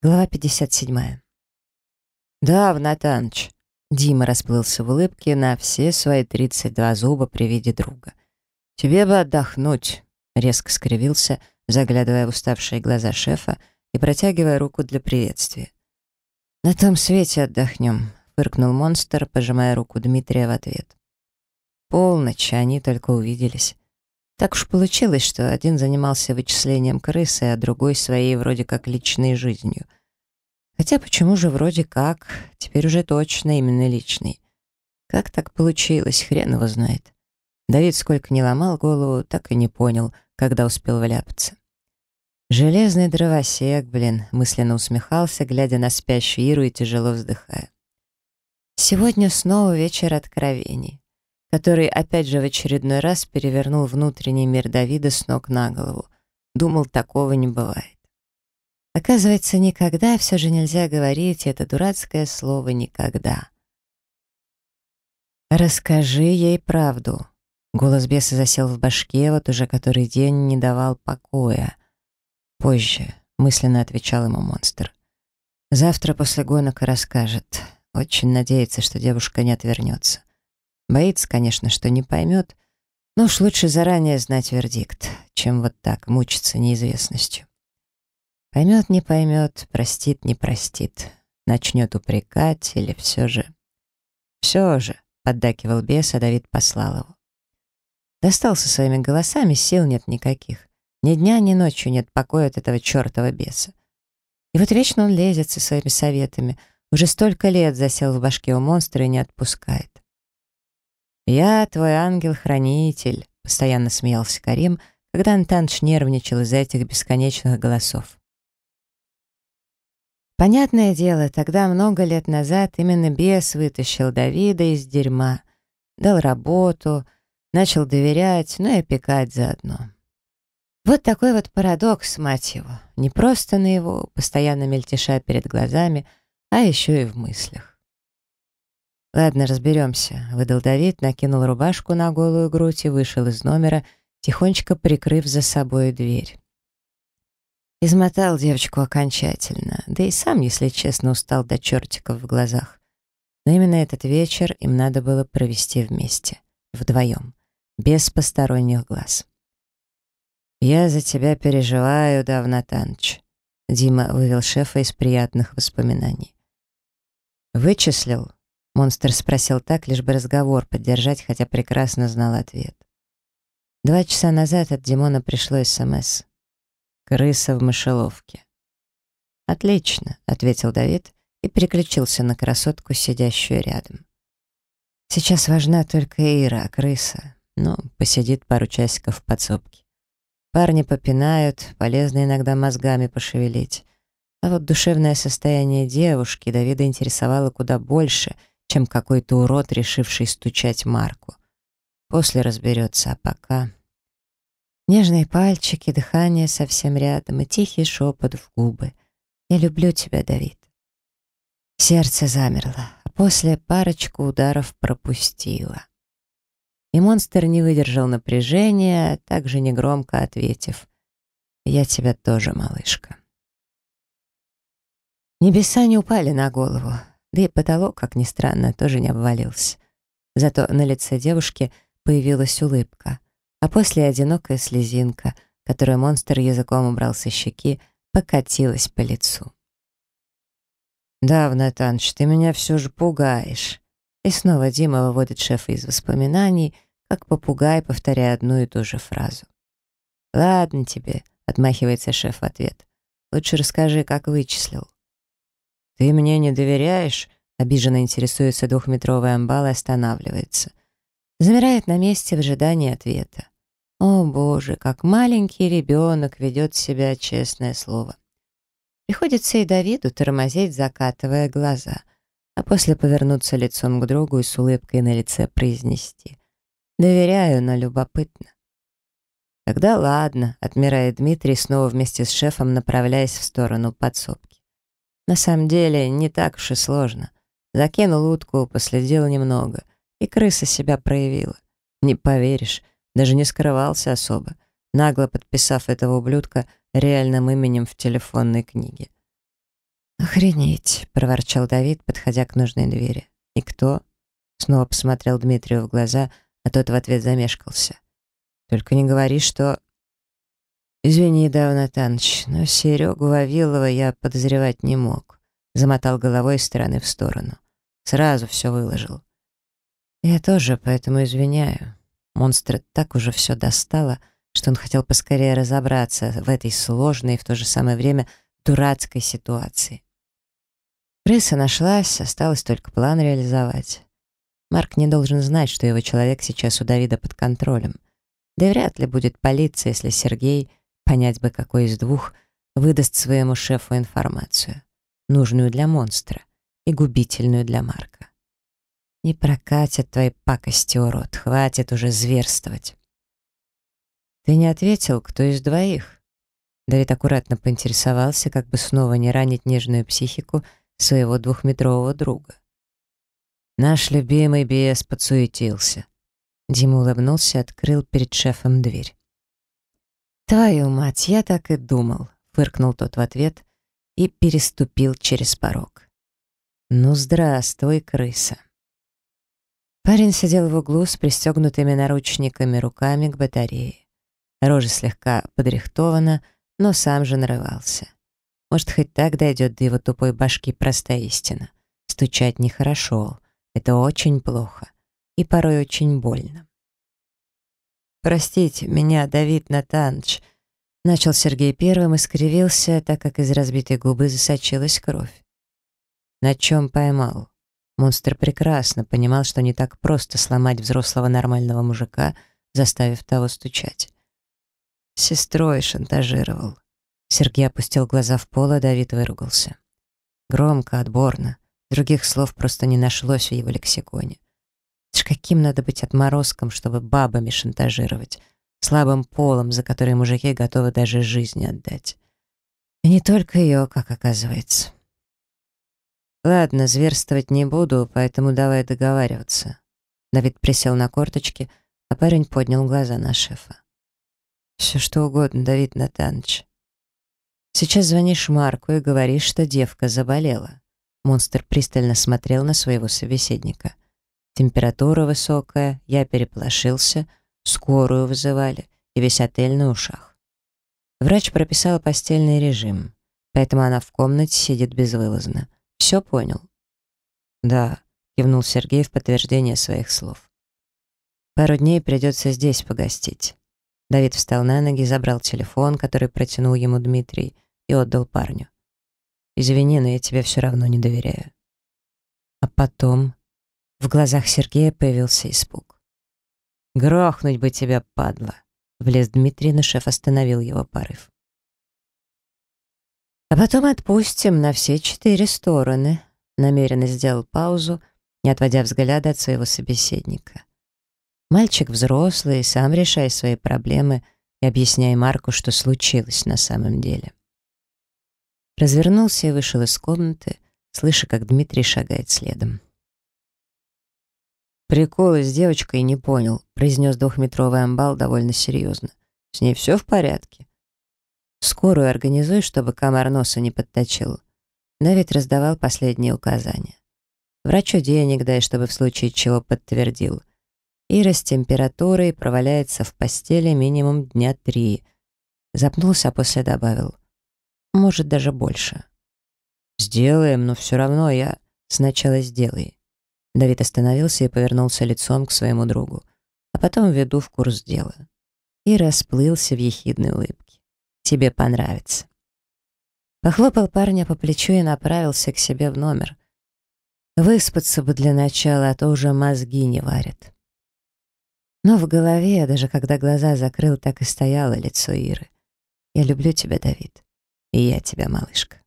Глава 57. «Да, Натаныч». Дима расплылся в улыбке на все свои 32 зуба при виде друга. «Тебе бы отдохнуть», — резко скривился, заглядывая в уставшие глаза шефа и протягивая руку для приветствия. «На том свете отдохнем», — фыркнул монстр, пожимая руку Дмитрия в ответ. Полночь, они только увиделись. Так уж получилось, что один занимался вычислением крысы, а другой своей вроде как личной жизнью. Хотя почему же вроде как, теперь уже точно именно личный. Как так получилось, хрен его знает. Давид сколько не ломал голову, так и не понял, когда успел вляпаться. «Железный дровосек, блин», — мысленно усмехался, глядя на спящую Иру и тяжело вздыхая. «Сегодня снова вечер откровений который опять же в очередной раз перевернул внутренний мир Давида с ног на голову. Думал, такого не бывает. Оказывается, никогда все же нельзя говорить это дурацкое слово «никогда». «Расскажи ей правду». Голос беса засел в башке, вот уже который день не давал покоя. «Позже», — мысленно отвечал ему монстр. «Завтра после гонок расскажет. Очень надеется, что девушка не отвернется. Боится, конечно, что не поймет, но уж лучше заранее знать вердикт, чем вот так мучиться неизвестностью. Поймет, не поймет, простит, не простит, начнет упрекать или все же... Все же, поддакивал бес, а Давид послал его. Достал со своими голосами, сил нет никаких. Ни дня, ни ночью нет покоя от этого чертова беса. И вот вечно он лезет со своими советами, уже столько лет засел в башке у монстра и не отпускает. «Я твой ангел-хранитель», — постоянно смеялся Карим, когда Антанш нервничал из-за этих бесконечных голосов. Понятное дело, тогда много лет назад именно бес вытащил Давида из дерьма, дал работу, начал доверять, ну и опекать заодно. Вот такой вот парадокс, мать его. Не просто на его, постоянно мельтеша перед глазами, а еще и в мыслях. «Ладно, разберемся», — выдал Давид, накинул рубашку на голую грудь и вышел из номера, тихонечко прикрыв за собой дверь. Измотал девочку окончательно, да и сам, если честно, устал до чертиков в глазах. Но именно этот вечер им надо было провести вместе, вдвоем, без посторонних глаз. «Я за тебя переживаю, давно, Таныч», — Дима вывел шефа из приятных воспоминаний. «Вычислил?» Монстр спросил так, лишь бы разговор поддержать, хотя прекрасно знал ответ. Два часа назад от Димона пришло СМС. «Крыса в мышеловке». «Отлично», — ответил Давид и переключился на красотку, сидящую рядом. «Сейчас важна только Ира, крыса. Ну, посидит пару часиков в подсобке. Парни попинают, полезно иногда мозгами пошевелить. А вот душевное состояние девушки Давида интересовало куда больше — чем какой-то урод, решивший стучать Марку. После разберется, а пока... Нежные пальчики, дыхание совсем рядом и тихий шепот в губы. «Я люблю тебя, Давид». Сердце замерло, а после парочку ударов пропустило. И монстр не выдержал напряжения, также негромко ответив «Я тебя тоже, малышка». Небеса не упали на голову, да и потолок, как ни странно, тоже не обвалился. Зато на лице девушки появилась улыбка, а после одинокая слезинка, которую монстр языком убрал со щеки, покатилась по лицу. «Да, Натаныч, ты меня все же пугаешь». И снова Дима выводит шефа из воспоминаний, как попугай, повторяя одну и ту же фразу. «Ладно тебе», — отмахивается шеф в ответ. «Лучше расскажи, как вычислил». «Ты мне не доверяешь?» Обиженно интересуется двухметровый амбал и останавливается. Замирает на месте в ожидании ответа. О боже, как маленький ребенок ведет себя, честное слово. Приходится и Давиду тормозить, закатывая глаза, а после повернуться лицом к другу и с улыбкой на лице произнести. «Доверяю, но любопытно». «Тогда ладно», — отмирает Дмитрий, снова вместе с шефом направляясь в сторону подсобки. На самом деле не так уж и сложно. Закинул утку, последил немного, и крыса себя проявила. Не поверишь, даже не скрывался особо, нагло подписав этого ублюдка реальным именем в телефонной книге. «Охренеть!» — проворчал Давид, подходя к нужной двери. «Никто?» — снова посмотрел Дмитрию в глаза, а тот в ответ замешкался. «Только не говори, что...» «Извини, да, Натаныч, но Серегу Вавилова я подозревать не мог», — замотал головой из стороны в сторону. Сразу все выложил. «Я тоже, поэтому извиняю. Монстра так уже все достало, что он хотел поскорее разобраться в этой сложной и в то же самое время дурацкой ситуации. Крыса нашлась, осталось только план реализовать. Марк не должен знать, что его человек сейчас у Давида под контролем. Да и вряд ли будет полиция, если Сергей, понять бы какой из двух, выдаст своему шефу информацию, нужную для монстра и губительную для Марка. Не прокатят твои пакости, урод, хватит уже зверствовать. Ты не ответил, кто из двоих? Давид аккуратно поинтересовался, как бы снова не ранить нежную психику своего двухметрового друга. Наш любимый бес подсуетился. Дима улыбнулся и открыл перед шефом дверь. «Твою мать, я так и думал», — фыркнул тот в ответ и переступил через порог. «Ну, здравствуй, крыса». Парень сидел в углу с пристегнутыми наручниками руками к батарее. Рожа слегка подрихтована, но сам же нарывался. Может, хоть так дойдет до его тупой башки простая истина. Стучать нехорошо, это очень плохо и порой очень больно. «Простите меня, Давид Натанович», — начал Сергей первым и скривился, так как из разбитой губы засочилась кровь. «На чем поймал?» Монстр прекрасно понимал, что не так просто сломать взрослого нормального мужика, заставив того стучать. Сестрой шантажировал. Сергей опустил глаза в пол, а Давид выругался. Громко, отборно. Других слов просто не нашлось в его лексиконе. Это ж каким надо быть отморозком, чтобы бабами шантажировать, слабым полом, за который мужики готовы даже жизни отдать. И не только ее, как оказывается. Ладно, зверствовать не буду, поэтому давай договариваться. Давид присел на корточки, а парень поднял глаза на шефа. Все что угодно, Давид Натанович. Сейчас звонишь Марку и говоришь, что девка заболела. Монстр пристально смотрел на своего собеседника. Температура высокая, я переполошился, скорую вызывали и весь отель на ушах. Врач прописал постельный режим, поэтому она в комнате сидит безвылазно. Все понял? Да, кивнул Сергей в подтверждение своих слов. Пару дней придется здесь погостить. Давид встал на ноги, забрал телефон, который протянул ему Дмитрий, и отдал парню. «Извини, но я тебе все равно не доверяю». А потом в глазах Сергея появился испуг. «Грохнуть бы тебя, падла!» Влез Дмитрий, но шеф остановил его порыв. «А потом отпустим на все четыре стороны», намеренно сделал паузу, не отводя взгляда от своего собеседника. Мальчик взрослый, сам решай свои проблемы и объясняй Марку, что случилось на самом деле. Развернулся и вышел из комнаты, слыша, как Дмитрий шагает следом. «Приколы с девочкой не понял», — произнес двухметровый амбал довольно серьезно. «С ней все в порядке?» «Скорую организуй, чтобы комар носа не подточил». Давид раздавал последние указания. «Врачу денег дай, чтобы в случае чего подтвердил. Ира с температурой проваляется в постели минимум дня три». Запнулся, а после добавил. «Может, даже больше». «Сделаем, но все равно я...» «Сначала сделай. Давид остановился и повернулся лицом к своему другу, а потом введу в курс дела. И расплылся в ехидной улыбке. «Тебе понравится». Похлопал парня по плечу и направился к себе в номер. Выспаться бы для начала, а то уже мозги не варят. Но в голове, даже когда глаза закрыл, так и стояло лицо Иры. «Я люблю тебя, Давид, и я тебя, малышка».